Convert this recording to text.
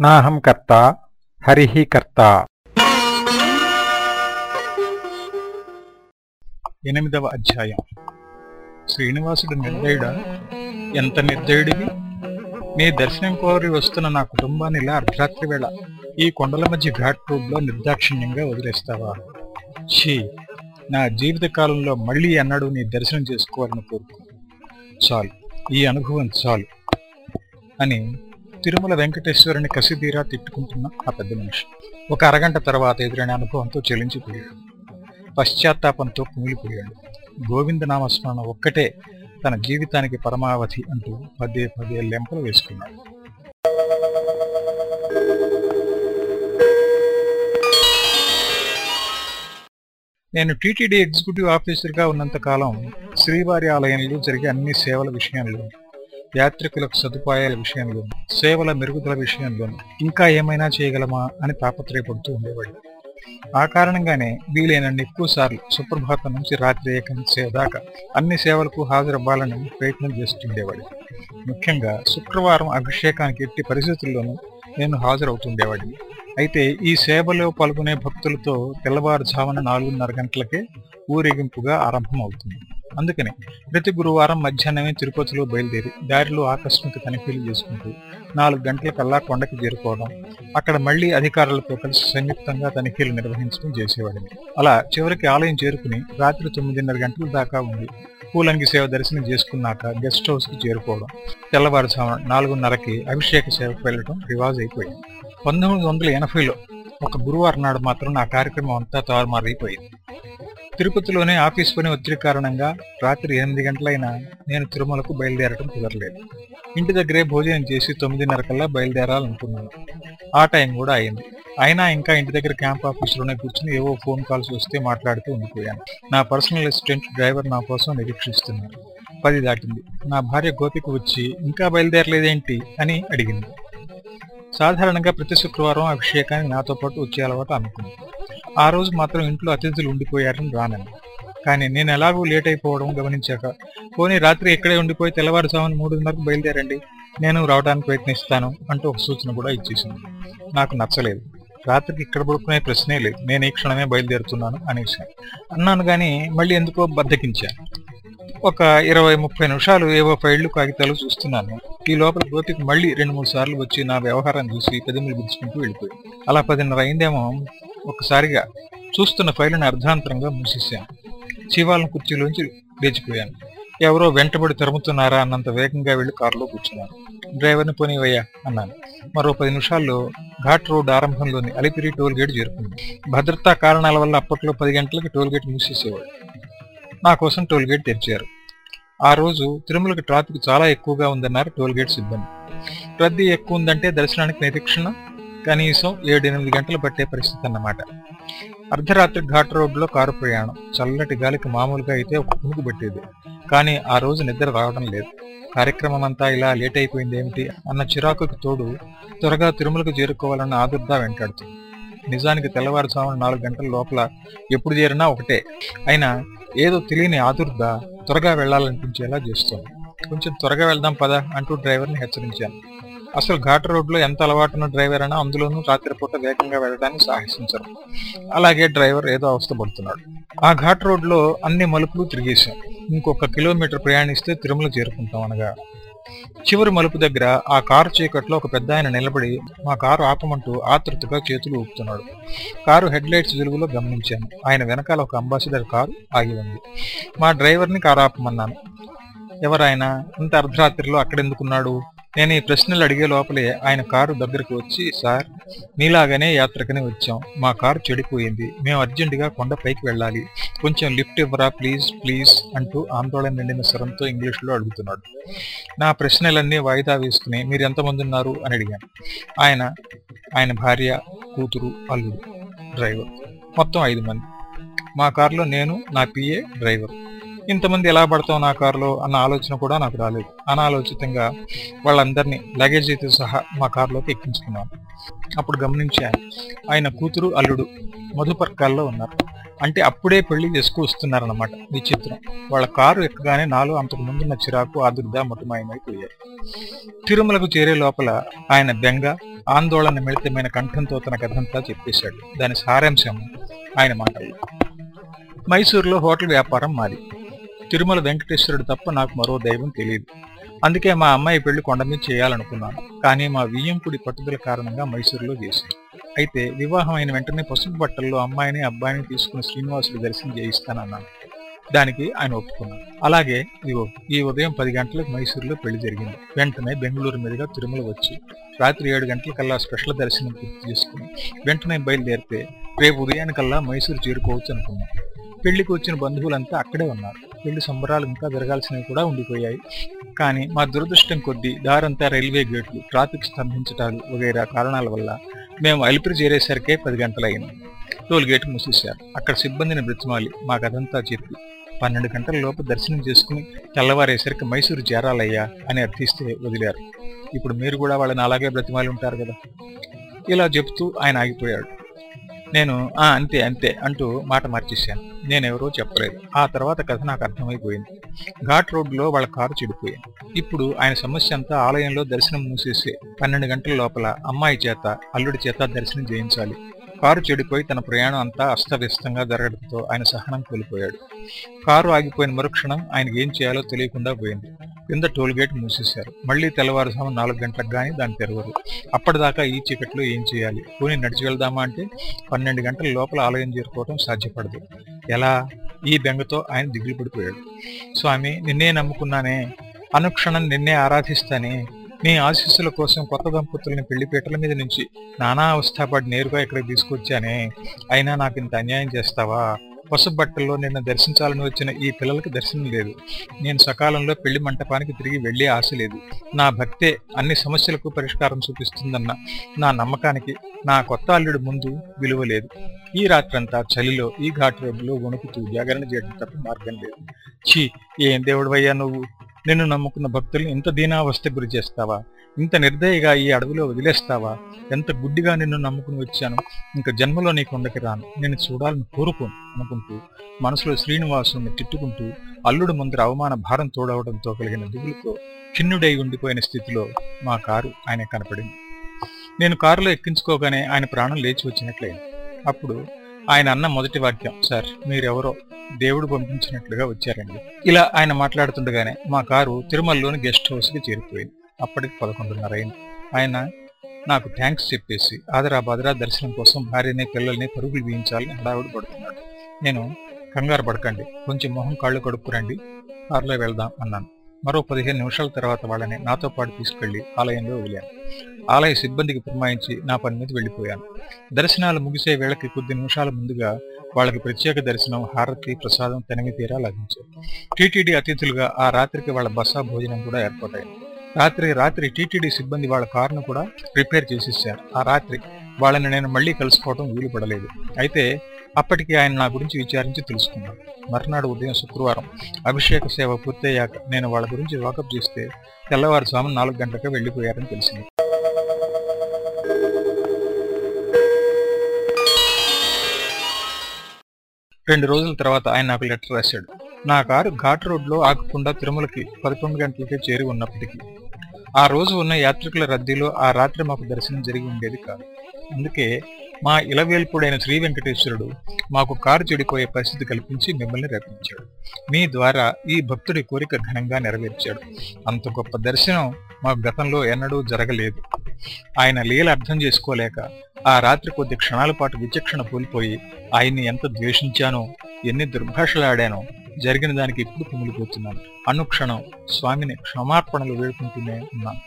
నాహం కర్త హరిహి కర్త. ఎనిమిదవ అధ్యాయం. శ్రీనివాసుడు నిర్దయుడ? ఎంత నిర్దయుడివి? నీ దర్శనం కోరి వస్తున్న నా కుటుంబాన్ని ఇలా అర్ధరాత్రి వేళ ఈ కొండల మధ్య ఘాట్ రోడ్లో నిర్దాక్షిణ్యంగా వదిలేస్తావా? షీ నా జీవిత కాలంలో మళ్ళీ అన్నాడు నీ దర్శనం చేసుకోవాలని కోరుకు చాలు. ఈ అనుభవం చాలు అని తిరుమల వెంకటేశ్వరుని కసిదీరా తిట్టుకుంటున్న ఆ పెద్ద మనిషి. ఒక అరగంట తర్వాత ఎదురైన అనుభవంతో చెలించిపోయాడు పశ్చాత్తాపంతో కుమిలిపోయాడు గోవిందనామస్మరణ ఒక్కటే తన జీవితానికి పరమావధి అంటూ పదే పదే లెంపలు వేసుకున్నాడు. నేను టీటీడీ ఎగ్జిక్యూటివ్ ఆఫీసర్గా ఉన్నంత కాలం శ్రీవారి ఆలయంలో జరిగే అన్ని సేవల విషయంలో యాత్రికులకు సదుపాయాల విషయంలో సేవల మెరుగుదల విషయంలో ఇంకా ఏమైనా చేయగలమా అని తాపత్రయపడుతూ ఉండేవాడు ఆ కారణంగానే వీలైనన్ని ఎక్కువ సార్లు సుప్రభాతం నుంచి రాత్రి ఏకంసేవ దాకా అన్ని సేవలకు హాజరవ్వాలని ప్రయత్నం చేస్తుండేవాడు ముఖ్యంగా శుక్రవారం అభిషేకానికి ఎట్టి పరిస్థితుల్లోనూ నేను హాజరవుతుండేవాడిని అయితే ఈ సేవలో పాల్గొనే భక్తులతో తెల్లవారుజామున నాలుగున్నర గంటలకే ఊరేగింపుగా ఆరంభమవుతుంది. అందుకని ప్రతి గురువారం మధ్యాహ్నమే తిరుపతిలో బయలుదేరి దారిలో ఆకస్మిక తనిఖీలు చేసుకుంటూ నాలుగు గంటలకల్లా కొండకి చేరుకోవడం అక్కడ మళ్ళీ అధికారులతో కలిసి సంయుక్తంగా తనిఖీలు నిర్వహించడం చేసేవాడిని. అలా చివరికి ఆలయం చేరుకుని రాత్రి తొమ్మిదిన్నర గంటల దాకా ఉంది పూలంగి సేవ దర్శనం చేసుకున్నాక గెస్ట్ హౌస్కి చేరుకోవడం తెల్లవారుజామున నాలుగున్నరకి అభిషేక సేవకు వెళ్ళడం రివాజ్ అయిపోయింది. పంతొమ్మిది వందల ఎనభైలో ఒక గురువారం నాడు మాత్రం నా కార్యక్రమం అంతా తారుమారైపోయింది. తిరుపతిలోనే ఆఫీస్ పని ఒత్తిడి కారణంగా రాత్రి ఎనిమిది గంటలైనా నేను తిరుమలకు బయలుదేరడం కుదరలేదు. ఇంటి దగ్గరే భోజనం చేసి తొమ్మిదిన్నర కల్లా బయలుదేరాలనుకున్నాను. ఆ టైం కూడా అయింది. అయినా ఇంకా ఇంటి దగ్గర క్యాంప్ ఆఫీసులోనే కూర్చుని ఏవో ఫోన్ కాల్స్ వస్తే మాట్లాడుతూ ఉండిపోయాను. నా పర్సనల్ అసిస్టెంట్ డ్రైవర్ నా కోసం నిరీక్షిస్తున్నారు పది దాటింది. నా భార్య గోపిక వచ్చి ఇంకా బయలుదేరలేదేంటి? అని అడిగింది. సాధారణంగా ప్రతి శుక్రవారం అభిషేకాన్ని నాతో పాటు వచ్చే అలవాటు అనుకుంది ఆ రోజు మాత్రం ఇంట్లో అతిథులు ఉండిపోయారని రానని. కానీ నేను ఎలాగూ లేట్ అయిపోవడం గమనించాక పోనీ రాత్రి ఇక్కడే ఉండిపోయి తెల్లవారుజామున మూడున్నరకు బయలుదేరండి నేను రావడానికి ప్రయత్నిస్తాను అంటూ ఒక సూచన కూడా ఇచ్చేసింది. నాకు నచ్చలేదు. రాత్రికి ఇక్కడ పడుకునే ప్రశ్నే లేదు. నేను ఈ క్షణమే బయలుదేరుతున్నాను అనేసి అన్నాను కానీ మళ్ళీ ఎందుకో బద్దకించాను. ఒక ఇరవై ముప్పై నిమిషాలు ఏవో ఫైళ్ళు కాగితాలు చూస్తున్నాను. ఈ లోపల గోపికి మళ్ళీ రెండు మూడు సార్లు వచ్చి నా వ్యవహారం చూసి పెదములు గుర్చుకుంటూ వెళ్ళిపోయి అలా పదిన్నర అయిందేమో ఒకసారిగా చూస్తున్న ఫైళ్ళని అర్ధాంతరంగా మూసేశాను. శివాలను కుర్చీలోంచి లేచిపోయాను. ఎవరో వెంటబడి తరుముతున్నారా అన్నంత వేగంగా వెళ్ళి కారులో కూర్చున్నాను డ్రైవర్ని పోనీవయ్యా అన్నాను. మరో పది నిమిషాల్లో ఘాట్ రోడ్ ఆరంభంలోని అలిపిరి టోల్ గేట్ చేరుకుంది. భద్రతా కారణాల వల్ల అప్పట్లో పది గంటలకు టోల్ గేట్ మూసేసేవాడు నా కోసం టోల్ గేట్ తెరిచారు. ఆ రోజు తిరుమలకి ట్రాఫిక్ చాలా ఎక్కువగా ఉందన్నారు టోల్ గేట్ సిబ్బంది. రద్దీ ఎక్కువ ఉందంటే దర్శనానికి నిరీక్షణ కనీసం ఏడెనిమిది గంటలు పట్టే పరిస్థితి అన్నమాట. అర్ధరాత్రి ఘాట్ రోడ్లో కారు ప్రయాణం. చల్లటి గాలికి మామూలుగా అయితే ఒక పునుగు పట్టేది. కానీ ఆ రోజు నిద్ర రావడం లేదు. కార్యక్రమం అంతా ఇలా లేట్ అయిపోయింది ఏమిటి అన్న చిరాకుకి తోడు త్వరగా తిరుమలకు చేరుకోవాలన్న ఆదుర్దా వెంటాడుతుంది. నిజానికి తెల్లవారుజామున నాలుగు గంటల లోపల ఎప్పుడు చేరినా ఒకటే. అయినా ఏదో తెలియని ఆదుర్ద త్వరగా వెళ్ళాలనిపించేలా చేస్తుంది. కొంచెం త్వరగా వెళ్దాం పద అంటూ డ్రైవర్ని హెచ్చరించాను. అసలు ఘాట్ రోడ్లో ఎంత అలవాటున్న డ్రైవర్ అయినా అందులోనూ రాత్రిపూట వేగంగా వెళ్ళడానికి సాహసించరు. అలాగే డ్రైవర్ ఏదో అవస్థపడుతున్నాడు. ఆ ఘాట్ రోడ్లో అన్ని మలుపులు తిరిగేశాం ఇంకొక కిలోమీటర్ ప్రయాణిస్తే తిరుమల చేరుకుంటాం అనగా చివరి మలుపు దగ్గర ఆ కారు చీకట్లో ఒక పెద్ద ఆయన నిలబడి మా కారు ఆపమంటూ ఆతృతగా చేతులు ఊపుతున్నాడు. కారు హెడ్ లైట్స్ వెలుగులో గమనించాను. ఆయన వెనకాల ఒక అంబాసిడర్ కారు ఆగి ఉంది. మా డ్రైవర్ని కారు ఆపమన్నాను. ఎవరైనా ఇంత అర్ధరాత్రిలో అక్కడెందుకున్నాడు? నేను ఈ ప్రశ్నలు అడిగే లోపలే ఆయన కారు దగ్గరకు వచ్చి సార్ మీలాగనే యాత్రకనే వచ్చాం. మా కారు చెడిపోయింది. మేము అర్జెంటుగా కొండపైకి వెళ్ళాలి. కొంచెం లిఫ్ట్ ఇవ్వరా ప్లీజ్ ప్లీజ్ అంటూ ఆందోళన నిండిన స్వరంతో ఇంగ్లీష్లో అడుగుతున్నాడు. నా ప్రశ్నలన్నీ వాయిదా వేసుకుని మీరు ఎంతమంది ఉన్నారు అని అడిగాను. ఆయన ఆయన భార్య కూతురు అల్లుడు డ్రైవర్. మొత్తం ఐదు మంది. మా కారులో నేను నా పిఏ డ్రైవర్. ఇంతమంది ఎలా పడతాం నా కారులో అన్న ఆలోచన కూడా నాకు రాలేదు. అనాలోచితంగా వాళ్ళందరినీ లగేజీతో సహా మా కారులోకి ఎక్కించుకున్నాను. అప్పుడు గమనించాను. ఆయన కూతురు అల్లుడు మధుపర్కాల్లో ఉన్నారు. అంటే అప్పుడే పెళ్ళి చేసుకొస్తున్నారన్నమాట విచిత్రం. వాళ్ళ కారు ఎక్కగానే నాలో అంతకు ముందున్న చిరాకు ఆదుర్దా ముఠమాయమైపోయారు తిరుమలకు చేరే లోపల ఆయన బెంగ ఆందోళన మిళితమైన కంఠంతో తన కథంతా చెప్పేశాడు. దాని సారాంశం ఆయన మాటల్లో మైసూరులో హోటల్ వ్యాపారం మాది. తిరుమల వెంకటేశ్వరుడు తప్ప నాకు మరో దైవం తెలియదు. అందుకే మా అమ్మాయి పెళ్ళి కొండ మీద చేయాలనుకున్నాను. కానీ మా వియ్యంపుడి పట్టుదల కారణంగా మైసూరులో చేశాను. అయితే వివాహం అయిన వెంటనే పసుపు బట్టల్లో అమ్మాయిని అబ్బాయిని తీసుకుని శ్రీనివాసుడు దర్శనం చేయిస్తానన్నాను దానికి ఆయన ఒప్పుకున్నాను అలాగే ఇగో ఈ ఉదయం పది గంటలకు మైసూరులో పెళ్ళి జరిగింది. వెంటనే బెంగళూరు మీదుగా తిరుమల వచ్చి రాత్రి ఏడు గంటలకల్లా స్పెషల్ దర్శనం పూర్తి చేసుకుని వెంటనే బయలుదేరితే రేపు ఉదయానికల్లా మైసూరు చేరుకోవచ్చు అనుకున్నాం. పెళ్ళికి వచ్చిన బంధువులంతా అక్కడే ఉన్నారు. పెళ్ళి సంబరాలు ఇంకా జరగాల్సినవి కూడా ఉండిపోయాయి. కానీ మా దురదృష్టం కొద్దీ దారంతా రైల్వే గేట్లు ట్రాఫిక్ స్తంభించటాలు వగైరా కారణాల వల్ల మేము అలిపిరి చేరేసరికే పది గంటలైంది టోల్ గేట్ మూసేశారు. అక్కడ సిబ్బందిని బ్రతిమాలి. మా కథంతా చెప్పి పన్నెండు గంటల లోపు దర్శనం చేసుకుని తెల్లవారేసరికి మైసూరు చేరాలయ్యా అని అర్థిస్తే వదిలారు. ఇప్పుడు మీరు కూడా వాళ్ళని అలాగే బ్రతిమాలి ఉంటారు కదా? ఇలా చెప్తూ ఆయన ఆగిపోయాడు. నేను ఆ అంతే అంతే అంటూ మాట మార్చేశాను. నేనెవరో చెప్పలేదు. ఆ తర్వాత కథ నాకు అర్థమైపోయింది. ఘాట్ రోడ్లో వాళ్ళ కారు చెడిపోయింది. ఇప్పుడు ఆయన సమస్య అంతా ఆలయంలో దర్శనం మూసేసి పన్నెండు గంటల లోపల అమ్మాయి చేత అల్లుడి చేత దర్శనం చేయించాలి. కారు చెడిపోయి తన ప్రయాణం అంతా అస్తవ్యస్తంగా జరగడంతో ఆయన సహనం కోల్పోయాడు. కారు ఆగిపోయిన మరుక్షణం ఆయనకి ఏం చేయాలో తెలియకుండా పోయింది. కింద టోల్గేట్ మూసేశారు. మళ్ళీ తెల్లవారుజాము నాలుగు గంటలకు కానీ దాన్ని తెరవరు. అప్పటిదాకా ఈ చీకట్లో ఏం చేయాలి? పోనీ నడిచి వెళ్దామా అంటే పన్నెండు గంటల లోపల ఆలయం చేరుకోవడం సాధ్యపడదు. ఎలా? ఈ బెంగతో ఆయన దిగులు పడిపోయాడు. స్వామి నిన్నే నమ్ముకున్నానే. అనుక్షణం నిన్నే ఆరాధిస్తానే. నీ ఆశీస్సుల కోసం కొత్త దంపతుల్ని పెళ్ళిపీటల మీద నుంచి నానా అవస్థాపడి నేరుగా ఇక్కడికి తీసుకొచ్చానే. అయినా నాకు ఇంత అన్యాయం చేస్తావా? పసుపు బట్టల్లో నిన్ను దర్శించాలని వచ్చిన ఈ పిల్లలకి దర్శనం లేదు. నేను సకాలంలో పెళ్ళి మంటపానికి తిరిగి వెళ్ళే ఆశ లేదు. నా భక్తే అన్ని సమస్యలకు పరిష్కారం చూపిస్తుందన్న నా నమ్మకానికి నా కొత్త అల్లుడు ముందు విలువ లేదు. ఈ రాత్రంతా చలిలో ఈ ఘాట్ రోడ్డులో వణుకుతూ జాగరణ చేయడం తప్ప మార్గం లేదు. ఛీ ఏం దేవుడవయ్యా నువ్వు? నిన్ను నమ్ముకున్న భక్తుల్ని ఇంత దీనావస్థ గురి చేస్తావా? ఇంత నిర్దయగా ఈ అడవిలో వదిలేస్తావా? ఎంత గుడ్డిగా నిన్ను నమ్ముకుని వచ్చాను? ఇంక జన్మలో నీ కొండకి రాను. నేను చూడాలని కోరుకోను అనుకుంటూ మనసులో శ్రీనివాసుని తిట్టుకుంటూ అల్లుడు ముందర అవమాన భారం తోడవడంతో కలిగిన దిగులతో ఖిన్నుడై ఉండిపోయిన స్థితిలో మా కారు ఆయన కనపడింది. నేను కారులో ఎక్కించుకోగానే ఆయన ప్రాణం లేచి వచ్చినట్లయింది. అప్పుడు ఆయన అన్న మొదటి వాక్యం సార్ మీరెవరో దేవుడు పంపించినట్లుగా వచ్చారండి. ఇలా ఆయన మాట్లాడుతుండగానే మా కారు తిరుమలలోని గెస్ట్ హౌస్కి చేరిపోయింది. అప్పటికి పదకొండున్నర అయింది. ఆయన నాకు థ్యాంక్స్ చెప్పేసి ఆదరా బాదరా దర్శనం కోసం భార్యని పిల్లల్ని పరుగులు వేయించాలని హడావుడి పడుతున్నాడు. నేను కంగారు పడకండి. కొంచెం మొహం కాళ్ళు కడుక్కురండి. కారులో వెళ్దాం అన్నాను. మరో పదిహేను నిమిషాల తర్వాత వాళ్ళని నాతో పాటు తీసుకెళ్ళి ఆలయంలో వదిలాను. ఆలయ సిబ్బందికి పురమాయించి నా పని మీద వెళ్ళిపోయాను దర్శనాలు ముగిసే వేళకి కొద్ది నిమిషాల ముందుగా వాళ్ళకి ప్రత్యేక దర్శనం హారతి ప్రసాదం తనివి తీరా లభించాయి. టీటీడీ అతిథులుగా ఆ రాత్రికి వాళ్ళ బస భోజనం కూడా ఏర్పాటైంది. రాత్రి రాత్రి టీటీడీ సిబ్బంది వాళ్ళ కారును కూడా రిపేర్ చేసేసారు. ఆ రాత్రి వాళ్ళని నేను మళ్ళీ కలుసుకోవడం వీలు పడలేదు అయితే అప్పటికి ఆయన నా గురించి విచారించి తెలుసుకున్నాడు. మర్నాడు ఉదయం శుక్రవారం అభిషేక సేవ పూర్తయ్యాక నేను వాళ్ళ గురించి వాకప్ చేస్తే తెల్లవారుజాము నాలుగు గంటలకు వెళ్ళిపోయారని తెలిసింది. రెండు రోజుల తర్వాత ఆయన నాకు లెటర్ రాశాడు. నా కారు ఘాట్ రోడ్లో ఆగకుండా తిరుమలకి పదకొండు గంటలకే చేరి ఉన్నప్పటికీ. ఆ రోజు ఉన్న యాత్రికుల రద్దీలో ఆ రాత్రి మాకు దర్శనం జరిగి ఉండేది కాదు. అందుకే మా ఇలవేల్పుడైన శ్రీ వెంకటేశ్వరుడు మాకు కారు చెడిపోయే పరిస్థితి కల్పించి మిమ్మల్ని రప్పించాడు. మీ ద్వారా ఈ భక్తుడి కోరిక ఘనంగా నెరవేర్చాడు. అంత గొప్ప దర్శనం మాకు గతంలో ఎన్నడూ జరగలేదు. ఆయన లీల అర్థం చేసుకోలేక ఆ రాత్రి కొద్ది క్షణాల పాటు విచక్షణ కోల్పోయి ఆయన్ని ఎంత ద్వేషించానో ఎన్ని దుర్భాషలాడానో జరిగిన దానికి ఇప్పుడు కుమిలిపోతున్నాను. అనుక్షణం స్వామిని క్షమార్పణలు వేడుకుంటూనే ఉన్నాను.